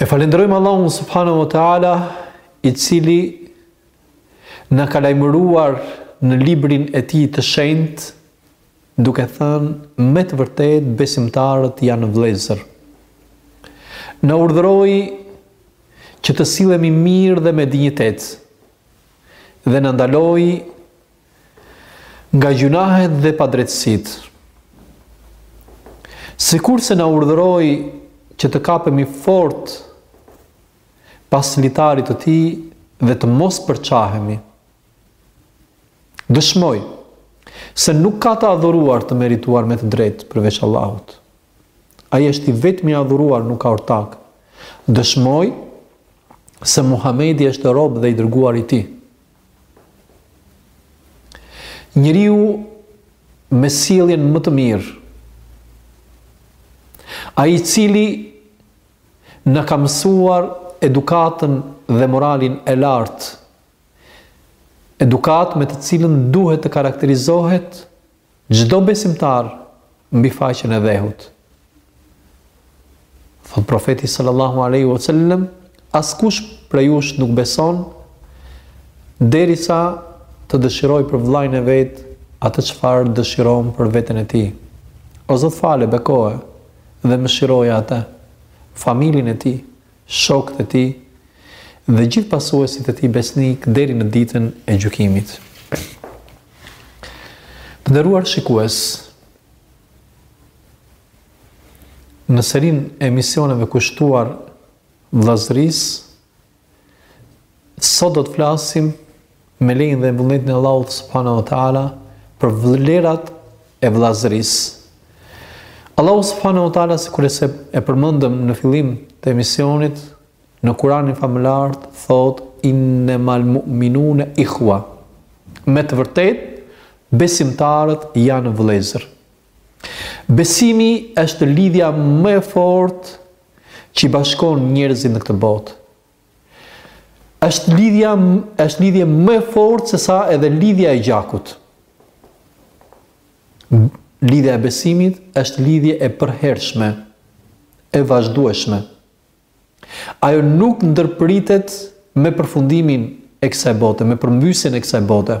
E falenderojmë Allahun subhanahu wa taala, i cili na ka lajmëruar në librin e tij të shenjtë, duke thënë me të vërtetë besimtarët janë vëllezër. Na urdhëroi që të sillemi mirë dhe me dinjitet dhe na ndaloi Nga gjynahet dhe padrejtësitë. Sikurse na urdhëroi që të kapemi fort pas litarit të tij dhe të mos përçahemi. Dëshmoj se nuk ka të adhuruar të merituar me të drejtë përveç Allahut. Ai është i vetmi i adhuruar, nuk ka ortak. Dëshmoj se Muhamedi është rob dhe i dërguar i Tij. Njeriu me sjelljen më të mirë, ai i cili na ka mësuar edukatën dhe moralin e lartë, edukatë me të cilën duhet të karakterizohet Çdo besimtar mbi faqen e dhehut. Thotë profeti sallallahu alaihi wasallam, askush prej jush nuk beson derisa të dëshirojë për vëllain e vet atë çfarë dëshiron për veten e tij. O Zot fale, bekoje dhe mëshiroje atë, familjen e tij, shokët e tij dhe gjithë pasuesit e tij besnikë deri në ditën e gjykimit. Të nderuar shikues, në serinë e emisioneve kushtuar vëllazërisë Sot do të flasim me lejen dhe vullnetin e Allahut subhanahu wa taala për vlerat e vëllazërisë. Allahu subhanahu wa taala sikurse e përmendëm në fillim të emisionit në Kur'anin famëlartë thotë innamal mu'minuna ikhwa. Me të vërtetë besimtarët janë vëllezër. Besimi është lidhja më e fortë që i bashkon njerëzit në këtë botë. është lidhja është lidhje më e fortë sesa edhe lidhja e gjakut. Lidhja e besimit është lidhje e përhershme, e vazhdueshme. Ajo nuk ndërpritet me përfundimin e kësaj bote, me përmbysjen e kësaj bote.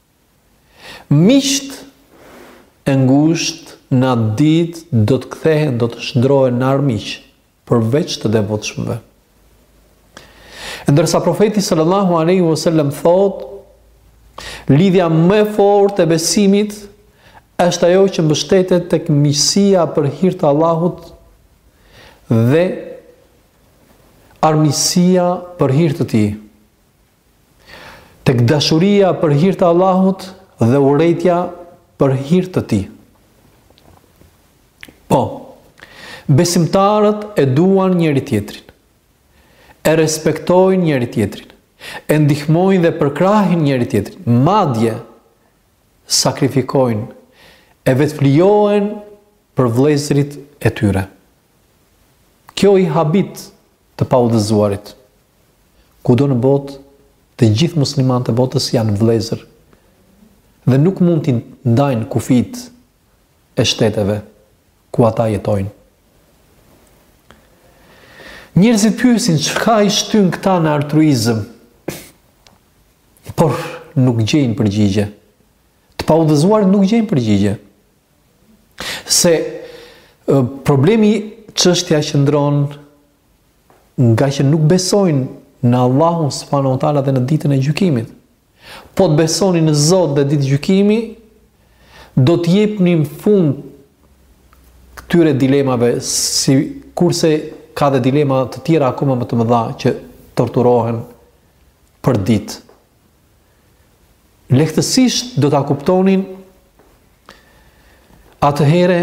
Miqtë e ngushtë në atë ditë do të kthehen, do të shndrohen në armiq, përveç të devotshmëve. Ndërsa profeti sallallahu alaihi wasallam thotë, lidhja më e fortë e besimit është ajo që mbështetet tek miqësia për hir të Allahut dhe armiqësia për hir të tij. Tek dashuria për hir të Allahut dhe urrejtja për hir të Tij. Po, besimtarët e duan njëri tjetrin, e respektojnë njëri tjetrin, e ndihmojnë dhe përkrahin njëri tjetrin, madje sakrifikojnë e vetëflijohen për vëllezërit e tyre. Kjo i habit të paudhëzuarit. Kudo në botë, të gjithë muslimanët e botës janë vëllezër dhe nuk mund t'i ndajnë kufijtë e shteteve ku ata jetojnë. Njerëzit pyesin çka i shtyn këta në altruizëm, por nuk gjejnë përgjigje. Të paudhëzuarit nuk gjejnë përgjigje. Se problemi çështja qëndron ngaqë nuk besojnë në Allahun subhanahu wa taala dhe në ditën e gjykimit. Po të besonin në Zot dhe ditë gjykimi, do t'i jepnin fund këtyre dilemave sikurse ka dhe dilema të tjera akoma më të mëdha që torturohen për ditë. Lehtësisht do ta kuptonin atëherë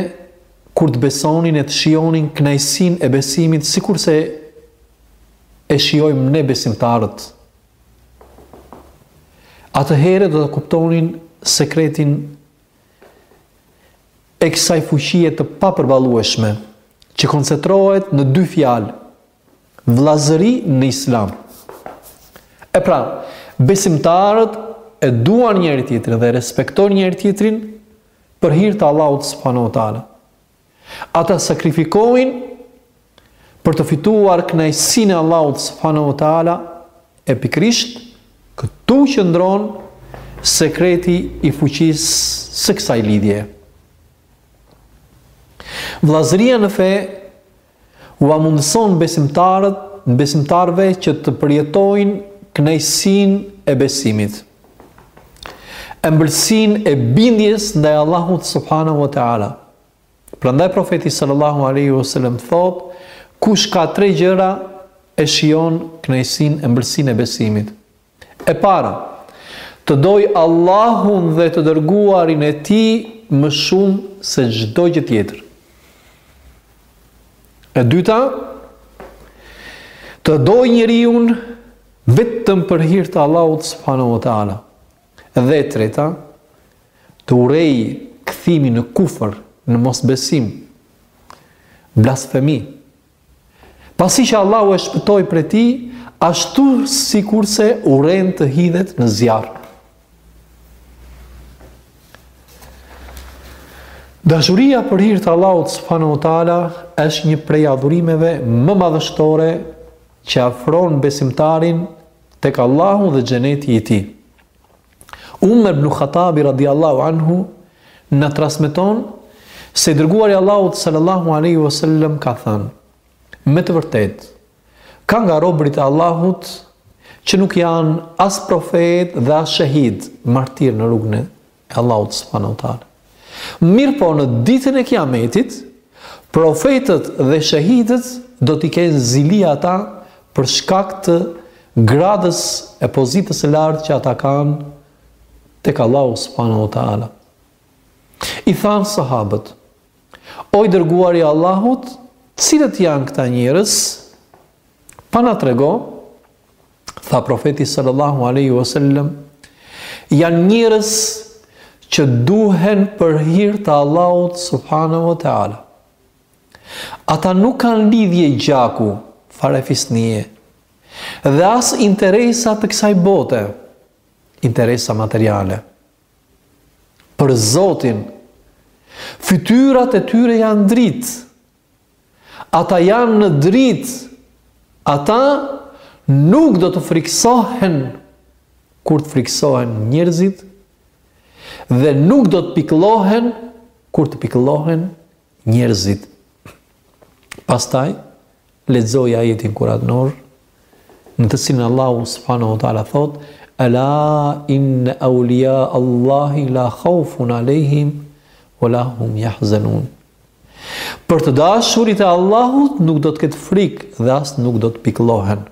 kur të besonin e të shijonin kënaqësinë e besimit sikurse e shijojmë ne besimtarët. Atëherë do ta kuptonin sekretin e kësaj fuqie të papërballueshme që koncentrohet në dy fjalë, Vëllazëri në Islam. E pra, besimtarët e duan njëri tjetrin dhe respektojnë njëri tjetrin për hir të Allahut subhanahu wa taala. Ata sakrifikojnë për të fituar kënaqësinë e Allahut subhanahu wa taala e pikërisht këtu qëndron sekreti i fuqisë së kësaj lidhje. Vëllazëria në fe ua mundëson besimtarët, besimtarëve që të përjetojnë kënaqësinë e besimit, ëmbëlsinë e bindjes ndaj Allahut subhanahu wa taala. Prandaj profeti sallallahu alaihi wasallam thotë, kush ka tre gjëra e shijon kënaqësinë, ëmbëlsinë e besimit. E para, të dojë Allahun dhe të Dërguarin e Tij më shumë se çdo gjë tjetër. E dyta, të dojë njeriun vetëm për hir të Allahut subhanahu wa taala. Dhe e treta, të urrejë kthimin në kufër, në mosbesim, blasfemi. Pasi që Allahu e shpëtoi prej tij, ashtu sikurse urren të hidhet në zjarr. Dashuria për hir të Allahut subhanahu wa taala është një prej adhurimeve më madhështore që afron besimtarin tek Allahu dhe xheneti i tij. Umer ibn Khatabi radijallahu anhu na transmeton se i dërguari i Allahut sallallahu alaihi wasallam ka thënë: Me të vërtetë, ka nga robërit e Allahut që nuk janë as profetë dhe as shehidë, martirë në rrugën e Allahut subhanahu wa taala. Mirëpo në ditën e Kiametit, profetët dhe shehidët do t'i kenë zili ata për shkak të gradës e pozitës së lartë që ata kanë tek Allahu subhanahu wa taala. I thanë sahabët: O i dërguari i Allahut, cilët janë këta njerëz? Pa na trego, tha profeti sallallahu alaihi wasallam, janë njerëz që duhen për hir të Allahut subhanahu wa taala. Ata nuk kanë lidhje gjaku, farefisnie, dhe as interesa të kësaj bote, interesa materiale. Për Zotin, fytyrat e tyre janë dritë, Ata janë në dritë. Ata nuk do të frikësohen kur të frikësohen njerëzit dhe nuk do të pikëllohen kur të pikëllohen njerëzit. Pastaj lexoi ajetin kuranor në të cilin Allahu subhanahu wa taala thotë ala inna awliya Allahi la khawfun alejhim wala hum yahzanun. Për të dashurit e Allahut nuk do të ketë frikë dhe as nuk do të pikëllohen.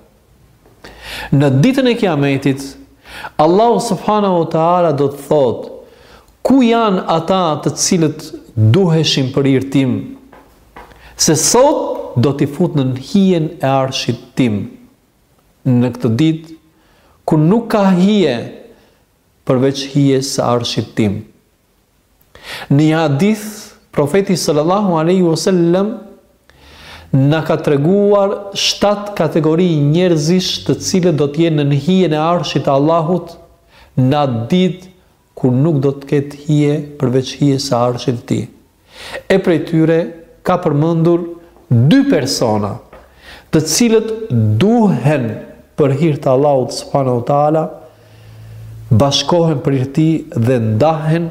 Në ditën e Kiametit, Allahu subhanahu wa taala do të thotë: Ku janë ata të cilët duheshin për hir tim? Se sot do t'i fut nën hijen e arshit tim. Në këtë ditë kur nuk ka hije përveç hijes së arshit tim. Në një hadith, Profeti sallallahu alaihi wasallam na ka treguar shtatë kategori njerëzish të cilët do të jenë nën hijen e Arshit të Allahut në atë ditë kur nuk do të ketë hije përveç hijes së Arshit të Tij. e prej tyre ka përmendur dy persona, të cilët duhen për hir të Allahut subhanahu teala, bashkohen për hir të tij dhe ndahen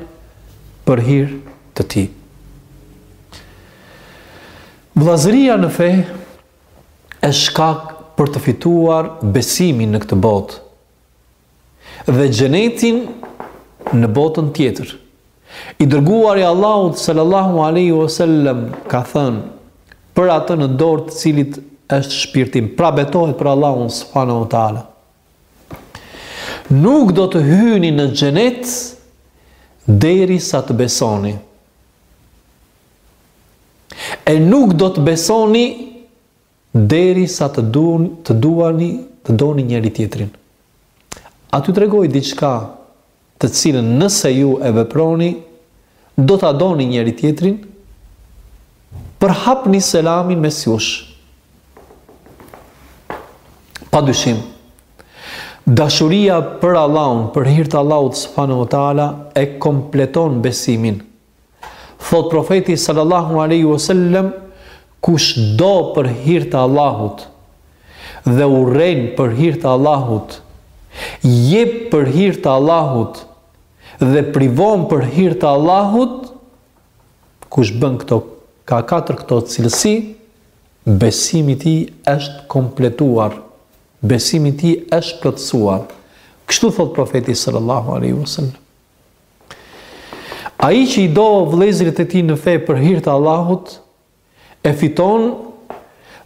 për hir të tij. Vëllazëria në fe është shkak për të fituar besimin në këtë botë, dhe xhenetin në botën tjetër. I dërguari i Allahut sallallahu alaihi wasallam ka thënë për atë në dorë të të cilit është shpirti im, pra betohet për Allahun subhanahu wa taala. Nuk do të hyni në xhenet derisa të besoni. E nuk do të besoni Derisa të duan të duani të doni njëri-tjetrin. A t'ju tregoj diçka të cilën nëse ju e veproni do ta doni njëri tjetrin? Përhapni selamin mes jush. Pa dyshim, dashuria për Allahun, për hir të Allahut subhanahu teala e kompleton besimin. Thotë profeti sallallahu alaihi wasallam kush do për hir të Allahut dhe urren për hir të Allahut, jep për hir të Allahut dhe privon për hir të Allahut, kush bën këto ka katër këto cilësi, besimi i tij është kompletuar, besimi i tij është plotësuar. Kështu thotë profeti sallallahu alaihi wasallam. Ai që i do vëllezërit e tij në fe për hir të Allahut, e fiton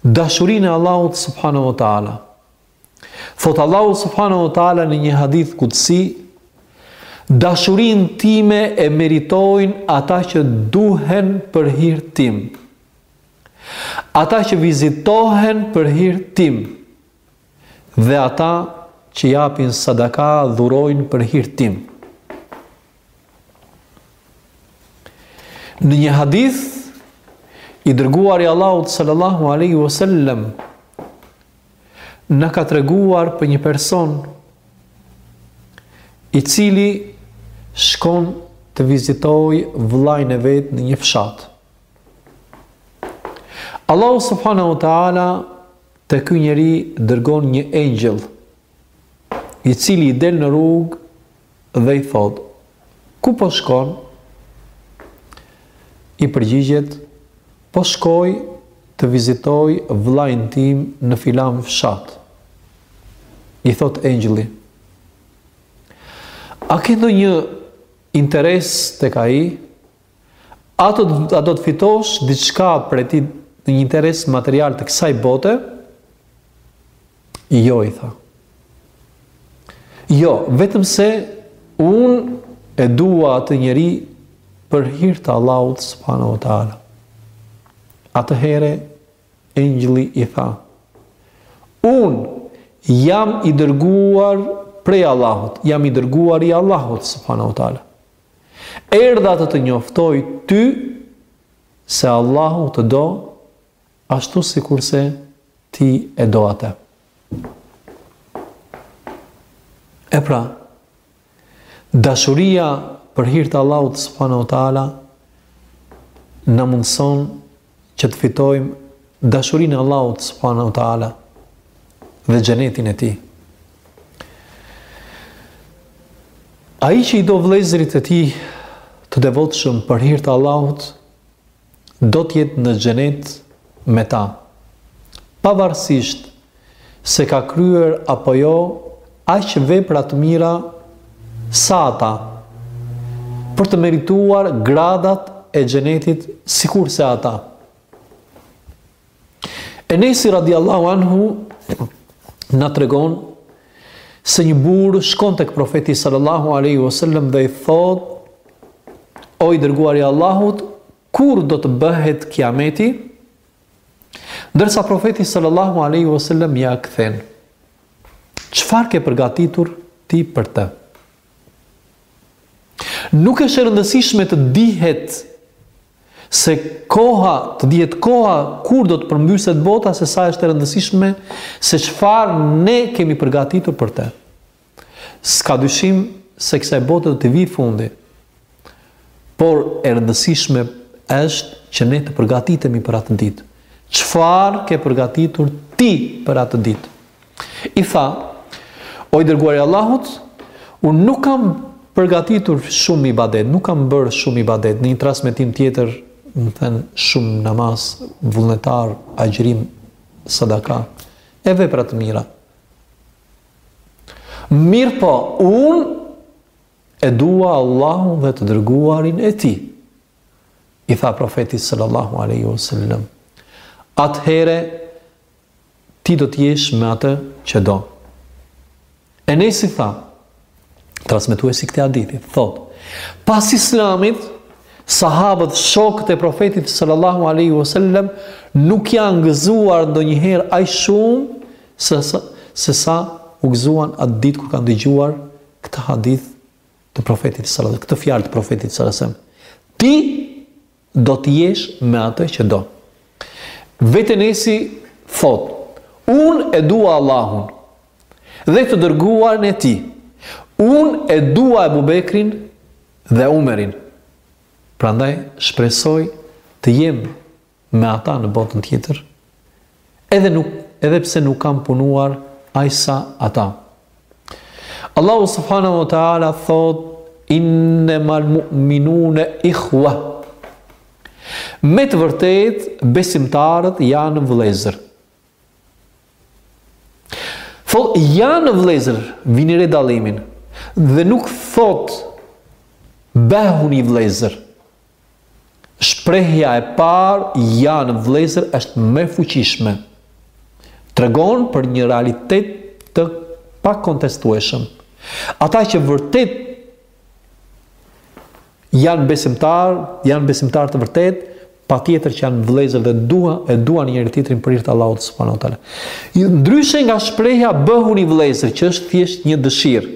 dashurinë e Allahut subhanahu wa taala. Thotë Allahu subhanahu wa taala në një hadith kudsi, dashurinë time e meritojnë ata që duhen për hir tim. Ata që vizitohen për hir tim. Dhe ata që japin sadaka dhurojnë për hir tim. Në një hadith i dërguari i Allahut sallallahu alaihi wasallam na ka treguar për një person i cili shkon të vizitojë vllanë e vet në një fshat. Allahu subhanahu wa taala Te ky njeri dërgon një engjëll, i cili i del në rrugë dhe i thotë, Ku po shkon? I përgjigjet, Po shkoj të vizitoj vëllain tim në filan fshat. I thotë engjëlli, A ke ndonjë interes tek ai? A do a do të fitosh diçka prej tij në një interes material të kësaj bote? Jo i tha. Jo, vetëm se un e dua atë njeri për hir të Allahut subhanahu wa taala. Atëherë engjëlli i tha: Un jam i dërguar prej Allahut, jam i dërguar i Allahut subhanahu wa taala. Erdha të të njoftoj ty se Allahu të do ashtu sikurse ti e do atë. E pra, dashuria për hir të Allahut subhanahu wa taala na mundëson që të fitojmë dashurinë e Allahut subhanahu wa taala dhe xhenetin e tij. Ai që i do vëllezërit e tij të devotshëm për hir të Allahut do të jetë në xhenet me ta. Pavarësisht se ka kryer apo jo aq vepra të mira sa ata, për të merituar gradat e xhenetit sikurse ata. Enesi radiallahu anhu na tregon se një burrë shkon tek profeti sallallahu alaihi wasallam dhe i thotë o i dërguari i Allahut Kur do të bëhet Kiameti? Ndërsa Profeti sallallahu alaihi wasallam ia kthen. Çfarë ke përgatitur ti për të? Nuk është e rëndësishme të dihet se koha, të dihet koha kur do të përmbyset bota, se sa është e rëndësishme se çfarë ne kemi përgatitur për të. S'ka dyshim se kësaj bote do t'i vijë fundi, por e rëndësishme është që ne të përgatitemi për atë ditë. Çfarë ke përgatitur ti për atë ditë? I tha, o i dërguari i Allahut, unë nuk kam përgatitur shumë ibadet, nuk kam bërë shumë ibadet, në një transmetim tjetër, me thënë shumë namaz, vullnetar, agjërim, sadaka, e vepra të mira. Mirë po, unë e dua Allahun dhe të dërguarin e tij. I tha profeti sallallahu aleyhi wa sallam. Atëhere, ti do t'jesh me atë që do. Enesi tha, Transmetuesi i këtij hadithi thotë: Pas Islamit, sahabët, shokët e Profetit sallallahu alaihi wasallam nuk janë gëzuar ndonjëherë aq shumë se sa, se sa u gëzuan atë ditë kur kanë dëgjuar këtë hadith të Profetit sallallahu alaihi wasallam, këtë fjalë të Profetit sallallahu alaihi wasallam. Ti Do të jesh me atë që do. Vetë Enesi thotë, unë e dua Allahun dhe të dërguarin e tij. Unë e dua Ebu Bekrin dhe Umerin. Prandaj shpresoj të jem me ata në botën tjetër edhe nuk edhe pse nuk kam punuar aq sa ata. Allahu subhanahu wa taala thotë innamal mu'minuna ikhwa. Me të vërtetë besimtarët janë vëllezër. Thotë janë vëllezër, vini re dallimin dhe nuk thotë bëhuni vëllezër. Shprehja e parë janë vëllezër është më e fuqishme. Tregon për një realitet të pakontestueshëm. Ata që vërtet janë besimtarë, janë besimtarë të vërtetë, patjetër që janë vlezër dhe dua, e duan njëri-tjetrin për hir të Allahut subhanahu wa taala. Ndryshe nga shprehja bëhuni vlezër, që është thjesht një dëshirë.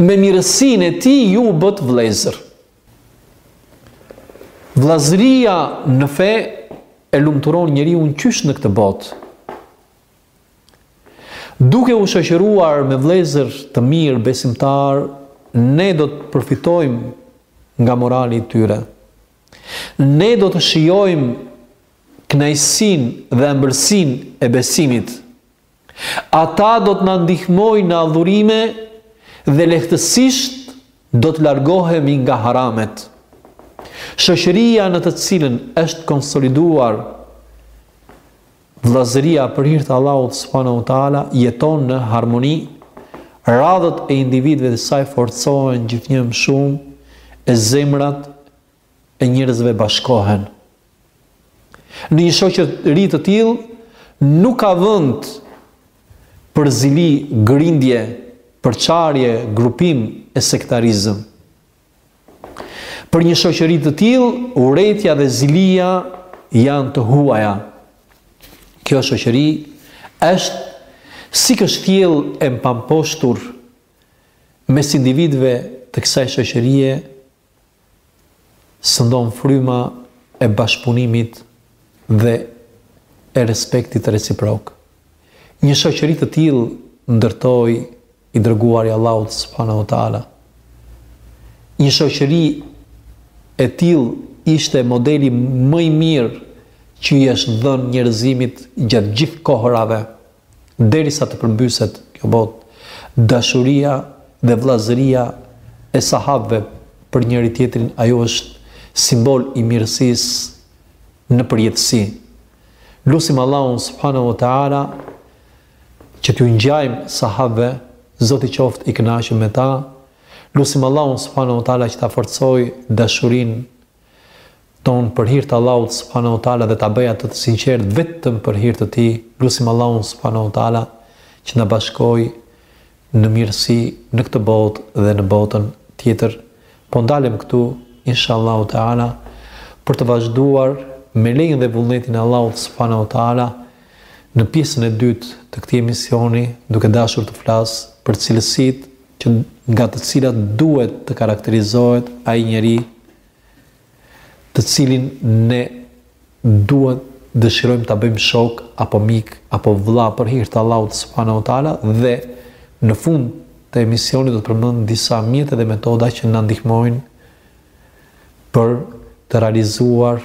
Me mirësinë e tij ju u bëtë vëllezër. Vëllazëria në fe e lumturon njeriun qysh në këtë botë. Duke u shoqëruar me vëllezër të mirë besimtarë, ne do të përfitojmë nga morali i tyre. Ne do të shijojmë kënaqësinë dhe ëmbëlsinë e besimit. Ata do të na ndihmojnë në adhurime dhe lehtësisht do të largohemi nga haramet. Shoqëria në të cilën është konsoliduar vëllazëria për hir të Allahut subhanahu wa taala jeton në harmoni. Radhët e individëve të saj forcohen gjithnjë më shumë, e zemrat e njerëzve bashkohen. Në një shoqëri të tillë nuk ka vend për zili, grindje, përçarje, grupim e sektarizëm. Për një shoqëri të tillë, urrejtja dhe zilia janë të huaja. Kjo shoqëri është si kështjell e pamposhtur. Mes individëve të kësaj shoqërie Sëndon fryma e bashkëpunimit dhe e respektit reciprok. Një shoqëri të tillë ndërtoi i dërguari i Allahut subhanahu wa taala. Një shoqëri e tillë ishte modeli më i mirë që i është dhënë njerëzimit gjatë gjithë kohërave. derisa të përmbyset kjo botë, dashuria dhe vëllazëria e sahabëve për njëri-tjetrin ajo është simbol i mirësisë në përjetësi. Lusim Allahun subhanahu wa taala që t'u ngjajmë sahabëve, Zoti qoftë i kënaqur me ta. Lusim Allahun subhanahu wa taala që ta forcojë dashurinë tonë për hir të Allahut subhanahu wa taala dhe ta bëjë atë të sinqertë vetëm për hir të tij, lusim Allahun subhanahu wa taala që na bashkojë në mirësi në këtë botë dhe në botën tjetër. Po ndalem këtu, inshallahu taala, për të vazhduar me lejën dhe vullnetin e Allahut subhanahu wa taala në pjesën e dytë të këtij emisioni, duke dashur të flas për cilësitë që nga të cilat duhet të karakterizohet ai njeri të cilin ne duhet dëshirojmë ta bëjmë shok apo mik apo vëlla për hir të Allahut subhanahu wa taala dhe në fund të emisionit do të përmend disa mjete dhe metoda që na ndihmojnë për të realizuar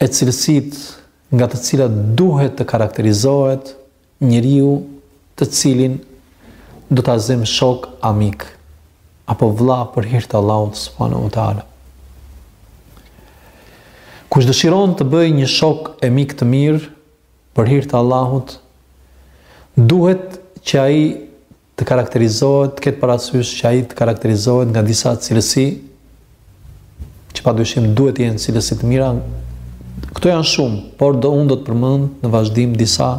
e cilësitë nga të cilat duhet të karakterizohet njeriu të cilin do ta zëjmë shok a mik apo vëlla për hir të Allahut subhanahu wa taala. Kush dëshiron të bëjë një shok e mik të mirë për hir të Allahut, duhet që ai të karakterizohet, të ketë parasysh që ai të karakterizohet nga disa cilësi që pa dyshim duhet të jenë cilësi të mira. Këto janë shumë, por do unë do të përmend në vazhdim disa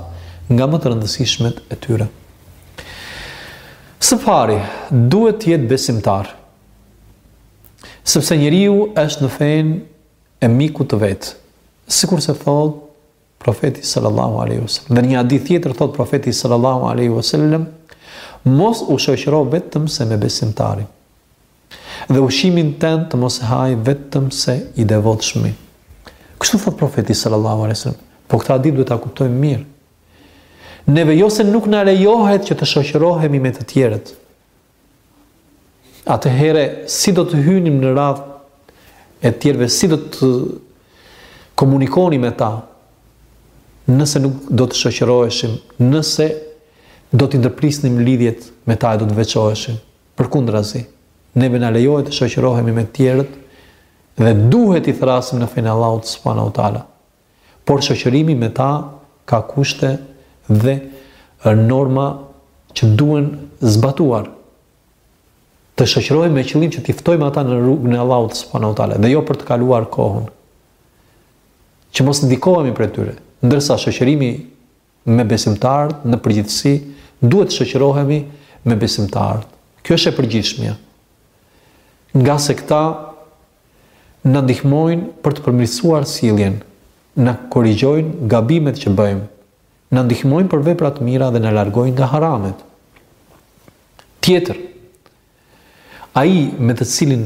nga më të rëndësishmet e tyre. Së pari, duhet të jetë besimtar. Sepse njeriu është në fenë e mikut të vet. Sikurse thotë Profeti sallallahu alaihi wasallam. Dhe një hadith tjetër thotë profeti sallallahu alaihi wasallam, mos u shoqëro vetëm se me besimtarin. Dhe ushqimin tënd të mos e hajë vetëm se i devotshmi. Kështu thotë profeti sallallahu alaihi wasallam. Po këtë hadith duhet ta kuptojmë mirë. Neve jo se nuk na lejohet që të shoqërohemi me të tjerët, atëherë si do të hynim në radhë e tjerëve, si do të komunikonim me ta, nëse nuk do të shoqëroheshim, nëse do t'i ndërprisnim lidhjet me ta e do të veçoheshim. Përkundrazi, neve na lejohet të shoqërohemi me tjerët dhe duhet t'i thërrasim në fenë Allahut subhanahu wa taala. por shoqërimi me ta ka kushte dhe norma që duhen zbatuar. Të shoqërohemi me qëllim që t'i ftojmë ata në rrugën e Allahut subhanahu wa taala dhe jo për të kaluar kohën. Që mos të ndikohemi prej tyre, ndërsa shoqërimi me besimtarët në përgjithësi, duhet të shoqërohemi me besimtarët. Kjo është e përgjithshmja. Ngase këta na ndihmojnë për të përmirësuar sjelljen, na korrigjojnë gabimet që bëjmë, na ndihmojnë për vepra të mira dhe na largojnë nga haramet. Tjetër, ai me të cilin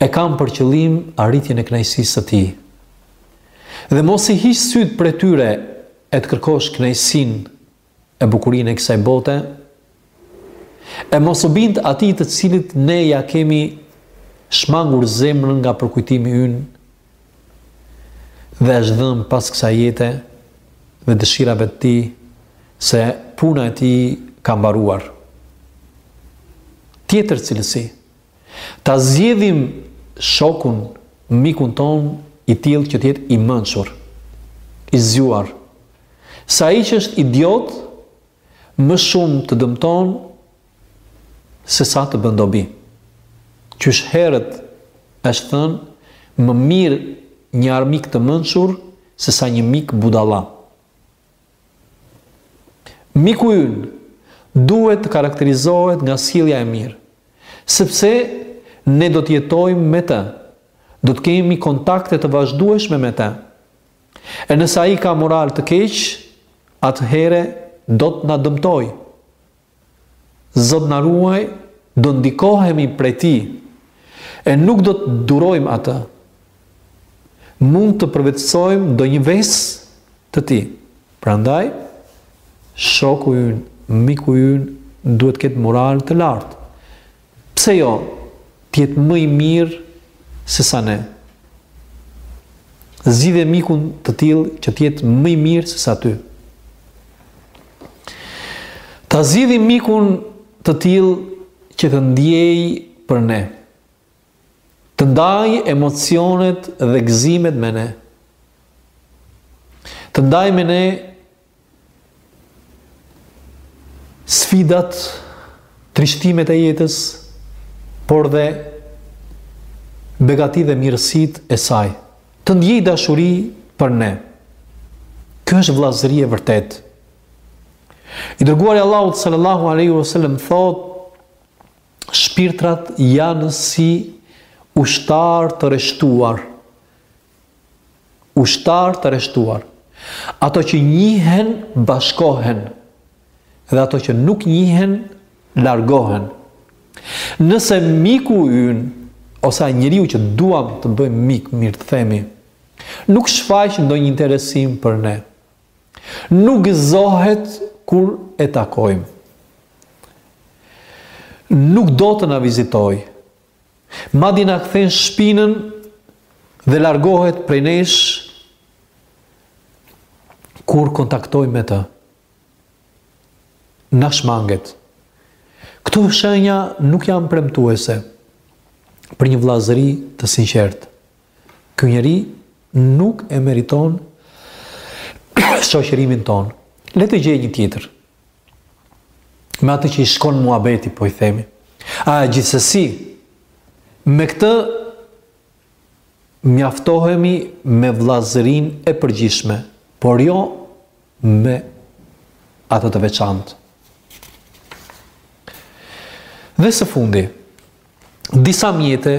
E kanë për qëllim arritjen e kënaqësisë së tij. Dhe mos i hiq sytë prej tyre e të kërkosh kënaqësinë e bukurinë e kësaj bote, e mos u bind atij të cilit ne ia kemi shmangur zemrën nga përkujtimi ynë, dhe është dhënë pas kësaj jete dhe dëshirave të tij se puna e tij ka mbaruar. Tjetër cilësi, ta zgjedhim shokun, mikun tonë, i tillë që të jetë i mençur, i zgjuar. Se ai që është idiot, Më shumë të dëmton sesa të bën dobi. Qysh herët është thënë, më mirë një armik të mençur sesa një mik budalla. Miku ynë duhet të karakterizohet nga sjellja e mirë, sepse ne do të jetojmë me të, do të kemi kontakte të vazhdueshme me të, E nëse ai ka moral të keq, atëherë do të na dëmtojë. Zot na ruaj, do ndikohemi prej tij e nuk do ta durojmë atë. Mund të përvetësojmë ndonjë ves të tij. Prandaj shoku ynë, miku ynë duhet të ketë moral të lartë. Pse jo të jetë më i mirë sesa ne? Zgjidhe mikun të tillë që të jetë më i mirë sesa ty. Ta zgjidhim mikun të tillë që të ndiejë për ne. Të ndajë emocionet dhe gëzimet me ne. Të ndajë me ne Sfidat, trishtimet e jetës, por dhe begatitë dhe mirësitë e saj. Të ndiejë dashuri për ne. Kjo është vllazëri e vërtetë. I dërguari i Allahut sallallahu alaihi wasallam thotë shpirtrat janë si ushtarë të rreshtuar Ushtarë të rreshtuar, ato që njihen bashkohen dhe ato që nuk njihen largohen. Nëse miku ynë ose ai njeriu që duam të bëjmë mik, mirë të themi, nuk shfaq ndonjë interesim për ne, nuk gëzohet kur e takojmë, nuk do të na vizitojë, Madje na kthen shpinën dhe largohet prej nesh kur kontaktojmë me të. Na shmanget. Këto shenja nuk janë premtuese për një vllazëri të sinqertë. Ky njeri nuk e meriton shoqërimin tonë. Le të gjejë një tjetër. me atë që i shkon muhabeti, po i themi. A gjithsesi, me këtë mjaftohemi me vllazërinë e përgjithshme, por jo me atë të veçantë. Dhe së fundi, disa mjete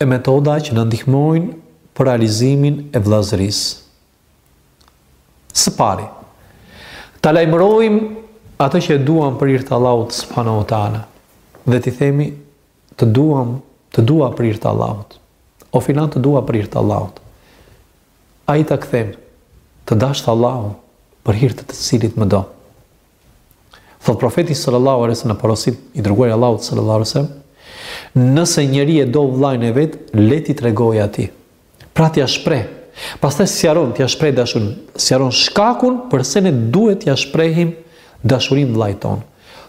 e metoda që na ndihmojnë për realizimin e vllazërisë. Së pari, ta lajmërojmë atë që e duam për hir të Allahut subhanahu wa taala dhe t'i themi të duam, të dua për hir të Allahut. O filan të dua për hir të Allahut. Ai ta kthen, të dashtë Allahu për hir të të cilit më do. Thotë profeti sallallahu alaihi wasallam na porosit i dërguari i Allahut sallallahu alaihi wasallam, nëse njëri e do vllain e vet, le t'i tregojë atij. Pra t'ia shprehë. Pastaj sqaron, t'ia shprehë dashurinë, sqaron shkakun përse ne duhet t'ia shprehim dashurinë vllait tonë.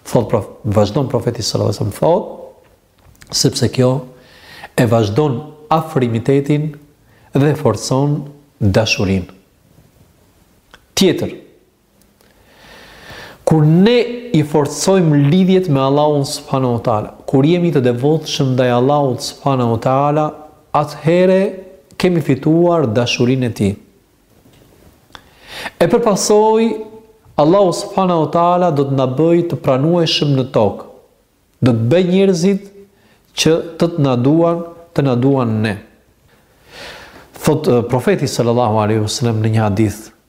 Thotë prof, vazhdon profeti sallallahu alaihi wasallam thotë, sepse kjo e vazhdon afrimitetin dhe forcon dashurinë. Tjetër, Kur ne i forcojmë lidhjet me Allahun subhanahu wa taala, kur jemi të devotshëm ndaj Allahut subhanahu wa taala, atëherë kemi fituar dashurinë e Tij. E për pasojë, Allahu subhanahu wa taala do të na bëjë të pranueshëm në tokë. Do të bëjë njerëzit që të të na duan, të na duan ne. Thotë profeti sallallahu alaihi wasallam në një hadith,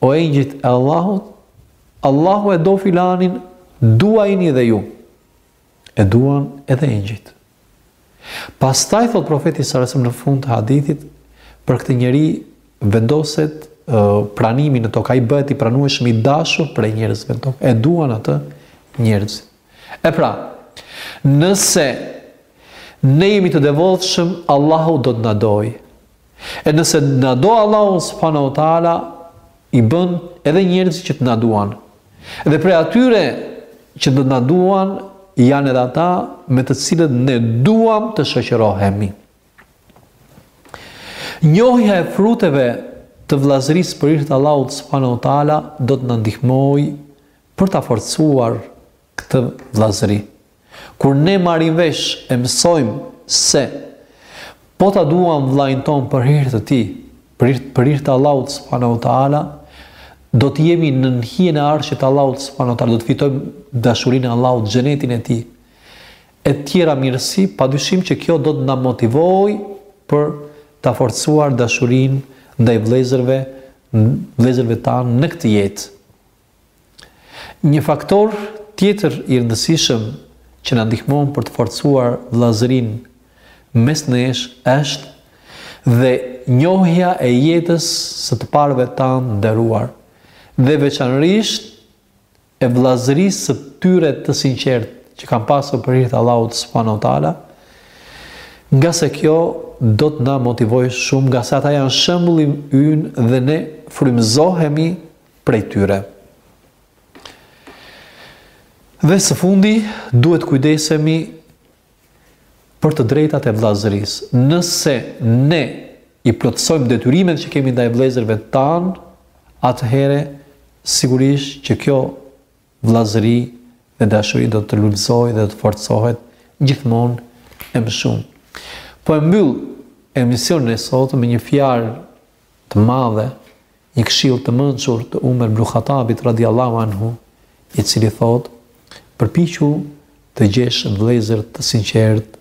O engjëjt e Allahut, Allahu e do filanin, duajini dhe ju. E duan edhe engjëjt. Pastaj thotë profeti sallallahu alajhi wasallam në fund të hadithit për këtë njeri vendoset pranimi në tokë, ai bëhet i pranueshëm i dashur prej njerëzve në tokë. E duan atë njerëzit. E pra, nëse ne jemi të devotshëm, Allahu do të na dojë. E nëse na do Allahu subhanahu wa taala i bën edhe njerëzit që të na duan. Dhe prej atyre që do të na duan janë edhe ata me të cilët ne duam të shoqërohemi. Njohja e fruteve të vllazërisë për hir të Allahut subhanahu wa taala do të na ndihmojë për ta forcuar këtë vllazëri. Kur ne marrim vesh e mësojmë se po ta duam vllain tonë për hir të tij, për hir, për hir të Allahut subhanahu wa taala, do të jemi nën hijen e arshit të Allahut subhanahu wa taala, do të fitojmë dashurinë e Allahut, xhenetin e tij. E tjera mirësi, pa dyshim që kjo do të na motivojë për ta forcuar dashurinë ndaj vëllezërve, vëllezërve tanë në këtë jetë. Një faktor tjetër i rëndësishëm që na ndihmon për të forcuar vëllazërinë mes nesh është dhe njohja e jetës së të parëve tanë të nderuar dhe veçanërisht e vëllazërisë së tyre të sinqertë që kanë pasur për hir të Allahut subhanahu wa taala, ngase kjo do të na motivojë shumë, ngase ata janë shembulli ynë dhe ne frymëzohemi prej tyre. Dhe së fundi, duhet kujdesemi për të drejtat e vllazërisë. Nëse ne i plotësojmë detyrimet që kemi ndaj vëllezërve tanë, atëherë sigurisht që kjo vllazëri dhe dashuri do të lulëzojë dhe do të forcohet gjithmonë e më shumë. Po e mbyll emisionin e sotëm me një fjalë të madhe Një këshillë të mënçur të Umer bnu Khatabit radijallahu anhu, i cili thotë, Përpiqu të gjesh vëllezër të sinqertë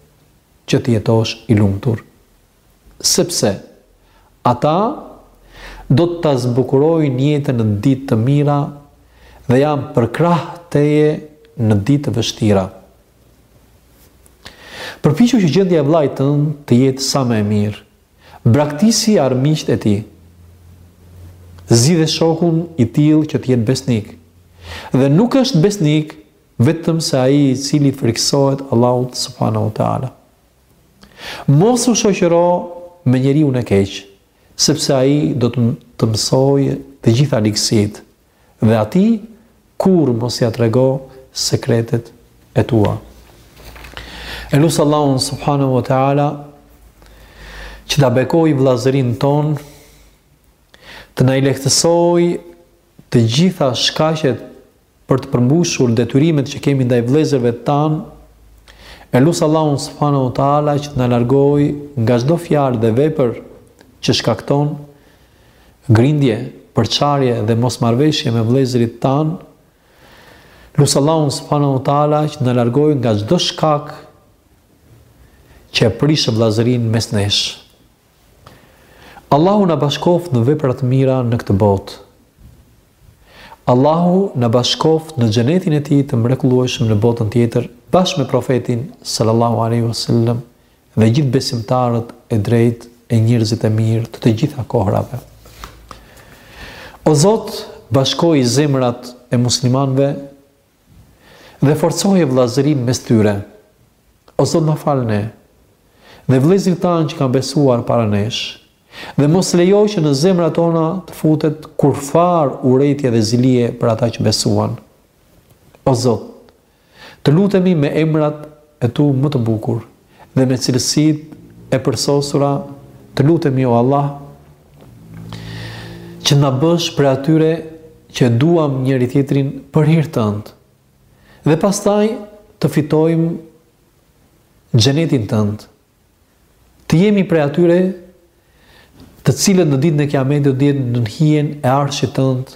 që të jetosh i lumtur. Sepse ata do ta zbukurojnë jetën në ditë të mira dhe janë përkrah teje në ditë të vështira. Përpiqu që gjendja e vëllait tënd të jetë sa më e mirë. Braktisi armiqtë e tij. Zgjidhe shokun i tillë që të jetë besnik. Dhe nuk është besnik vetëm se ai i cili frikësohet Allahut subhanehu teala. Mos u shoqëro me njeriun e keq, sepse ai do të mësojë të gjitha ligësitë. Dhe atij kurrë mos ia trego sekretet e tua. E lus Allahun subhanahu wa taala që ta bekojë vëllazërinë tonë, të na i lehtësojë të gjitha shkaqet për të përmbushur detyrimet që kemi ndaj vëllezërve tanë. E lus Allahun subhanahu wa taala që të na largojë nga çdo fjalë dhe vepër që shkakton Grindje, përçarje dhe mosmarrëveshje me vëllezërit tanë, Lus Allahun subhanahu wa taala që na largojë nga çdo shkak që e prish vëllazërinë mes nesh. Allahu na bashkoftë në vepra të mira në këtë botë. Allahu na bashkoftë në xhenetin e tij të mrekullueshëm në botën tjetër bashkë me profetin sallallahu alaihi wasallam Dhe gjithë besimtarët e drejtë e njerëzit e mirë të të gjitha kohërave. O Zot, bashkoji zemrat e muslimanëve dhe forcoje vëllazërinë mes tyre. O Zot, na fal ne dhe vëllezërit tanë që kanë besuar para nesh. Dhe mos lejo që në zemrat tona të futet kurrfarë urrejtje dhe zilie për ata që besuan. O Zot, Të lutemi me emrat e tu më të bukur dhe me cilësitë e përsosura të lutemi o Allah që na bësh prej atyre që e duam njëri-tjetrin për hir tënd dhe pastaj të fitojmë xhenetin tënd të jemi prej atyre të cilët në ditën e kiametit do të jenë nën hijen e arshit tënd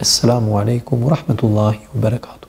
السلام عليكم ورحمة الله وبركاته